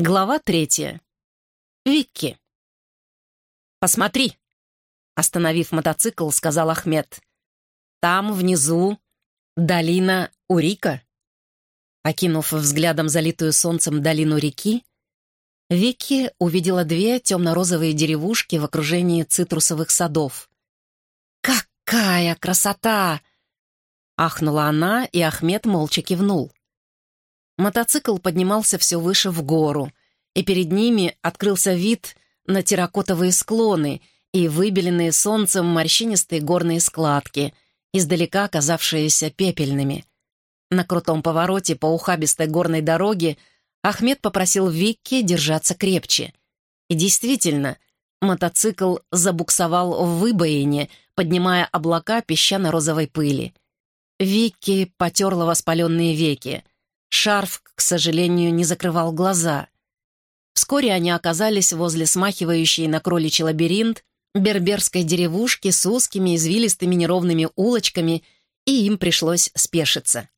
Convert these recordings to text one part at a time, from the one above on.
Глава третья. Викки. «Посмотри!» — остановив мотоцикл, сказал Ахмед. «Там, внизу, долина Урика». Окинув взглядом залитую солнцем долину реки, Вики увидела две темно-розовые деревушки в окружении цитрусовых садов. «Какая красота!» — ахнула она, и Ахмед молча кивнул. Мотоцикл поднимался все выше в гору, и перед ними открылся вид на терракотовые склоны и выбеленные солнцем морщинистые горные складки, издалека казавшиеся пепельными. На крутом повороте по ухабистой горной дороге Ахмед попросил Викки держаться крепче. И действительно, мотоцикл забуксовал в выбоине, поднимая облака песчано-розовой пыли. Викки потерла воспаленные веки. Шарф, к сожалению, не закрывал глаза. Вскоре они оказались возле смахивающей на кроличий лабиринт берберской деревушки с узкими извилистыми неровными улочками, и им пришлось спешиться.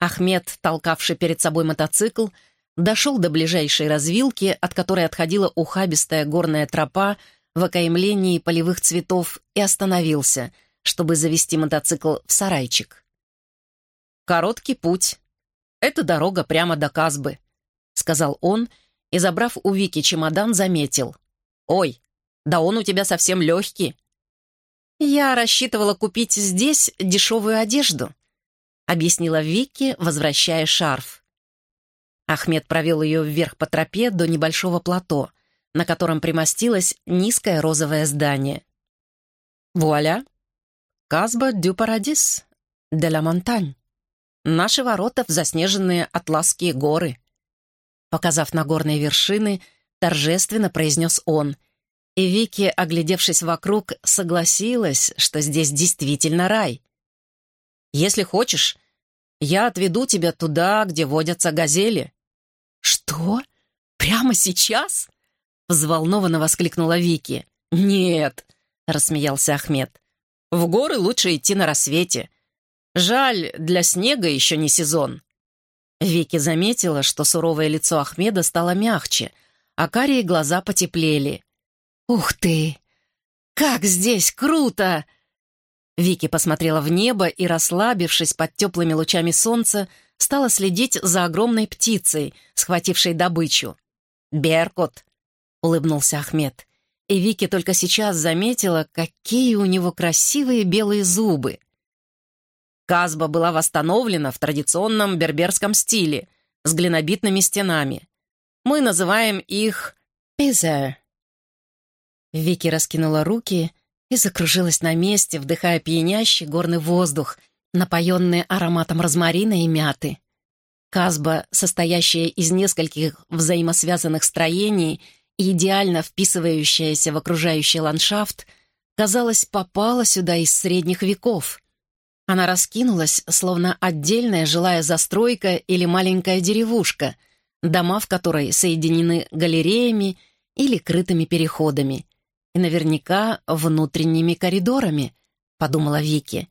Ахмед, толкавший перед собой мотоцикл, дошел до ближайшей развилки, от которой отходила ухабистая горная тропа в окаймлении полевых цветов, и остановился, чтобы завести мотоцикл в сарайчик. «Короткий путь», «Это дорога прямо до Казбы», — сказал он, и, забрав у Вики чемодан, заметил. «Ой, да он у тебя совсем легкий». «Я рассчитывала купить здесь дешевую одежду», — объяснила Вики, возвращая шарф. Ахмед провел ее вверх по тропе до небольшого плато, на котором примостилось низкое розовое здание. «Вуаля! Казба дю Парадис де ла Монтань». Наши ворота в заснеженные Атласские горы. Показав на горные вершины, торжественно произнес он. И Вики, оглядевшись вокруг, согласилась, что здесь действительно рай. «Если хочешь, я отведу тебя туда, где водятся газели». «Что? Прямо сейчас?» — взволнованно воскликнула Вики. «Нет», — рассмеялся Ахмед. «В горы лучше идти на рассвете. Жаль, для снега еще не сезон». Вики заметила, что суровое лицо Ахмеда стало мягче, а карие глаза потеплели. «Ух ты! Как здесь круто!» Вики посмотрела в небо и, расслабившись под теплыми лучами солнца, стала следить за огромной птицей, схватившей добычу. «Беркут!» — улыбнулся Ахмед. И Вики только сейчас заметила, какие у него красивые белые зубы. Казба была восстановлена в традиционном берберском стиле, с глинобитными стенами. Мы называем их «пизер». Вики раскинула руки и закружилась на месте, вдыхая пьянящий горный воздух, напоенный ароматом розмарина и мяты. Казба, состоящая из нескольких взаимосвязанных строений и идеально вписывающаяся в окружающий ландшафт, казалось, попала сюда из средних веков. Она раскинулась, словно отдельная жилая застройка или маленькая деревушка, дома в которой соединены галереями или крытыми переходами. И наверняка внутренними коридорами, подумала Вики.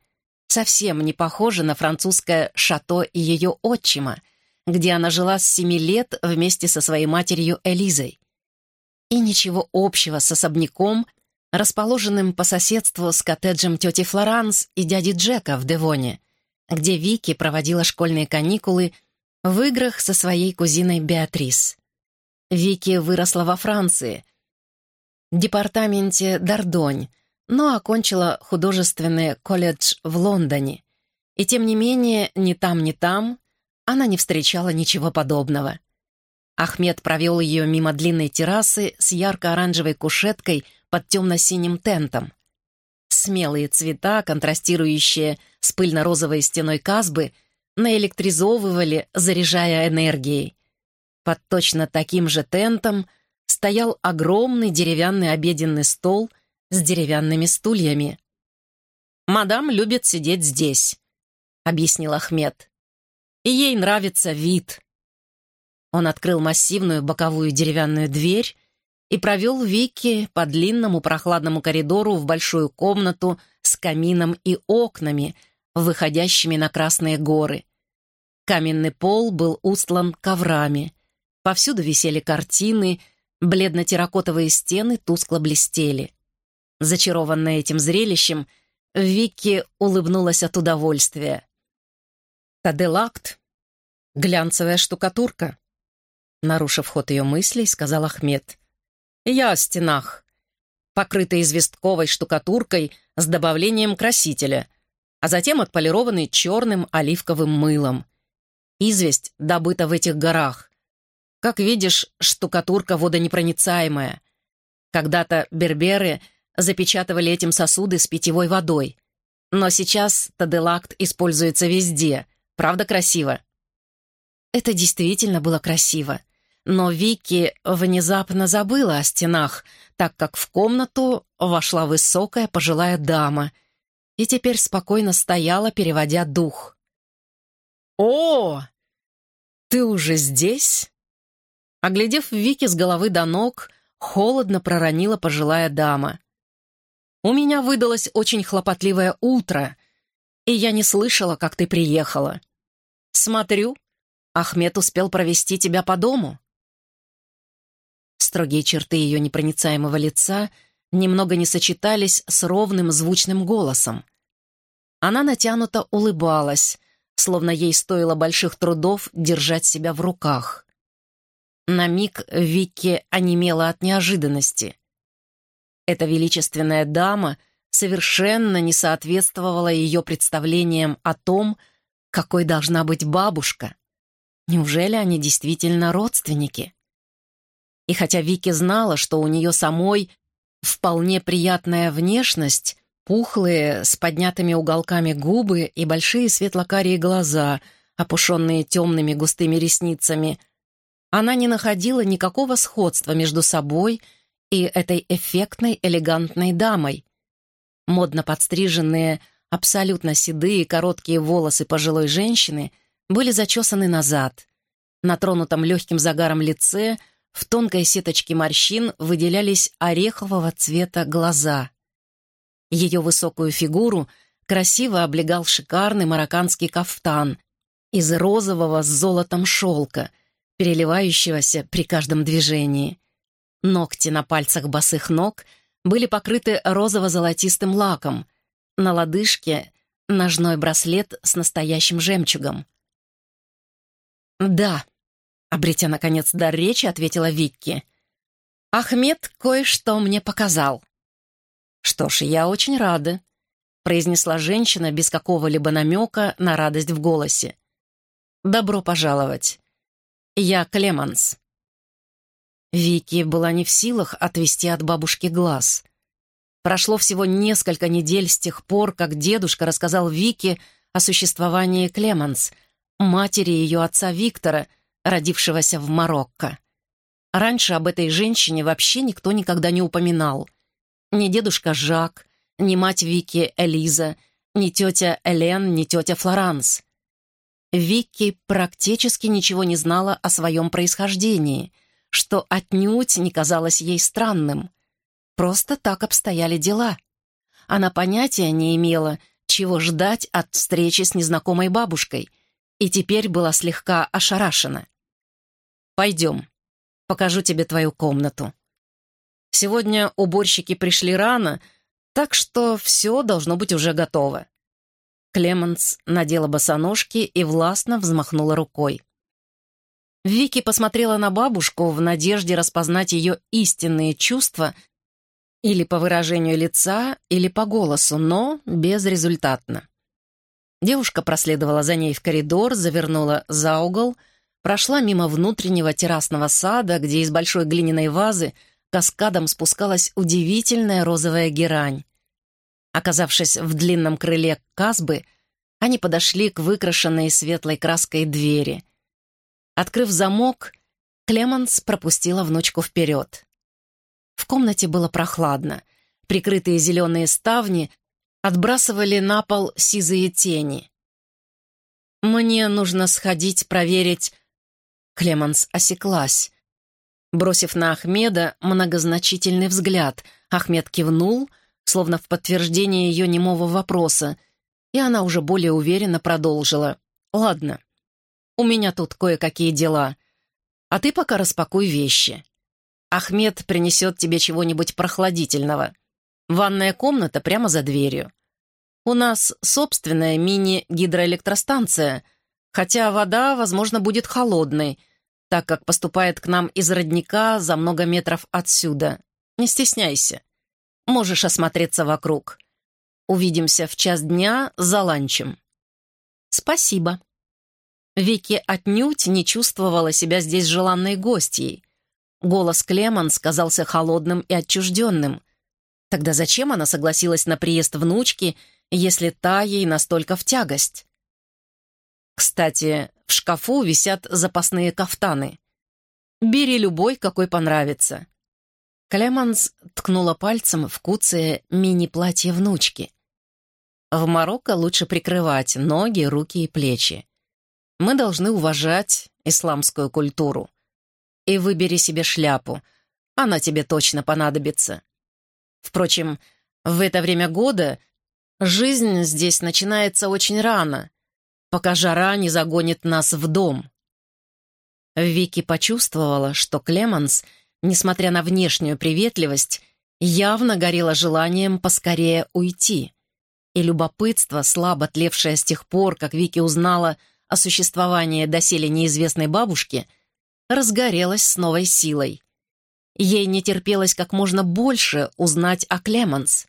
Совсем не похоже на французское «шато» и ее отчима, где она жила с семи лет вместе со своей матерью Элизой. И ничего общего с особняком — расположенным по соседству с коттеджем тети Флоранс и дяди Джека в Девоне, где Вики проводила школьные каникулы в играх со своей кузиной Беатрис. Вики выросла во Франции, в департаменте Дардонь, но окончила художественный колледж в Лондоне. И тем не менее, ни там, ни там она не встречала ничего подобного. Ахмед провел ее мимо длинной террасы с ярко-оранжевой кушеткой под темно-синим тентом. Смелые цвета, контрастирующие с пыльно-розовой стеной Казбы, наэлектризовывали, заряжая энергией. Под точно таким же тентом стоял огромный деревянный обеденный стол с деревянными стульями. «Мадам любит сидеть здесь», — объяснил Ахмед. «И ей нравится вид». Он открыл массивную боковую деревянную дверь и провел Вики по длинному прохладному коридору в большую комнату с камином и окнами, выходящими на Красные горы. Каменный пол был устлан коврами. Повсюду висели картины, бледно-терракотовые стены тускло блестели. Зачарованная этим зрелищем, Вики улыбнулась от удовольствия. «Таделакт? Глянцевая штукатурка?» Нарушив ход ее мыслей, сказал Ахмед. «Я о стенах, покрытый известковой штукатуркой с добавлением красителя, а затем отполированный черным оливковым мылом. Известь добыта в этих горах. Как видишь, штукатурка водонепроницаемая. Когда-то берберы запечатывали этим сосуды с питьевой водой. Но сейчас таделакт используется везде. Правда красиво? Это действительно было красиво. Но Вики внезапно забыла о стенах, так как в комнату вошла высокая пожилая дама и теперь спокойно стояла, переводя дух. «О, ты уже здесь?» Оглядев Вики с головы до ног, холодно проронила пожилая дама. «У меня выдалось очень хлопотливое утро, и я не слышала, как ты приехала. Смотрю, Ахмед успел провести тебя по дому». Строгие черты ее непроницаемого лица немного не сочетались с ровным звучным голосом. Она натянуто улыбалась, словно ей стоило больших трудов держать себя в руках. На миг Вики онемела от неожиданности. Эта величественная дама совершенно не соответствовала ее представлениям о том, какой должна быть бабушка. Неужели они действительно родственники? И хотя Вики знала, что у нее самой вполне приятная внешность, пухлые, с поднятыми уголками губы и большие светлокарие глаза, опушенные темными густыми ресницами, она не находила никакого сходства между собой и этой эффектной, элегантной дамой. Модно подстриженные, абсолютно седые короткие волосы пожилой женщины были зачесаны назад. На тронутом легким загаром лице — в тонкой сеточке морщин выделялись орехового цвета глаза. Ее высокую фигуру красиво облегал шикарный марокканский кафтан из розового с золотом шелка, переливающегося при каждом движении. Ногти на пальцах босых ног были покрыты розово-золотистым лаком, на лодыжке — ножной браслет с настоящим жемчугом. «Да», Обретя, наконец, дар речи, ответила Викки. «Ахмед кое-что мне показал». «Что ж, я очень рада», — произнесла женщина без какого-либо намека на радость в голосе. «Добро пожаловать. Я Клеманс». Вики была не в силах отвести от бабушки глаз. Прошло всего несколько недель с тех пор, как дедушка рассказал Вике о существовании Клеманс, матери ее отца Виктора — родившегося в Марокко. Раньше об этой женщине вообще никто никогда не упоминал. Ни дедушка Жак, ни мать Вики Элиза, ни тетя Элен, ни тетя Флоранс. Вики практически ничего не знала о своем происхождении, что отнюдь не казалось ей странным. Просто так обстояли дела. Она понятия не имела, чего ждать от встречи с незнакомой бабушкой, и теперь была слегка ошарашена. Пойдем, покажу тебе твою комнату. Сегодня уборщики пришли рано, так что все должно быть уже готово». Клеменс надела босоножки и властно взмахнула рукой. Вики посмотрела на бабушку в надежде распознать ее истинные чувства или по выражению лица, или по голосу, но безрезультатно. Девушка проследовала за ней в коридор, завернула за угол — прошла мимо внутреннего террасного сада, где из большой глиняной вазы каскадом спускалась удивительная розовая герань. Оказавшись в длинном крыле Казбы, они подошли к выкрашенной светлой краской двери. Открыв замок, Клеманс пропустила внучку вперед. В комнате было прохладно. Прикрытые зеленые ставни отбрасывали на пол сизые тени. «Мне нужно сходить проверить, Клеманс осеклась. Бросив на Ахмеда многозначительный взгляд, Ахмед кивнул, словно в подтверждение ее немого вопроса, и она уже более уверенно продолжила. «Ладно, у меня тут кое-какие дела. А ты пока распакуй вещи. Ахмед принесет тебе чего-нибудь прохладительного. Ванная комната прямо за дверью. У нас собственная мини-гидроэлектростанция, хотя вода, возможно, будет холодной, так как поступает к нам из родника за много метров отсюда. Не стесняйся. Можешь осмотреться вокруг. Увидимся в час дня за ланчем. Спасибо. Вики отнюдь не чувствовала себя здесь желанной гостьей. Голос Клеман сказался холодным и отчужденным. Тогда зачем она согласилась на приезд внучки если та ей настолько в тягость. Кстати, в шкафу висят запасные кафтаны. Бери любой, какой понравится. Клеманс ткнула пальцем в куцее мини-платье внучки. В Марокко лучше прикрывать ноги, руки и плечи. Мы должны уважать исламскую культуру. И выбери себе шляпу, она тебе точно понадобится. Впрочем, в это время года Жизнь здесь начинается очень рано, пока жара не загонит нас в дом. Вики почувствовала, что Клеманс, несмотря на внешнюю приветливость, явно горела желанием поскорее уйти. И любопытство, слабо тлевшее с тех пор, как Вики узнала о существовании доселе неизвестной бабушки, разгорелось с новой силой. Ей не терпелось как можно больше узнать о Клеманс.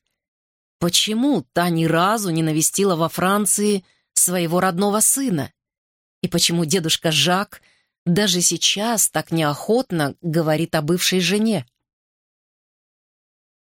Почему та ни разу не навестила во Франции своего родного сына? И почему дедушка Жак даже сейчас так неохотно говорит о бывшей жене?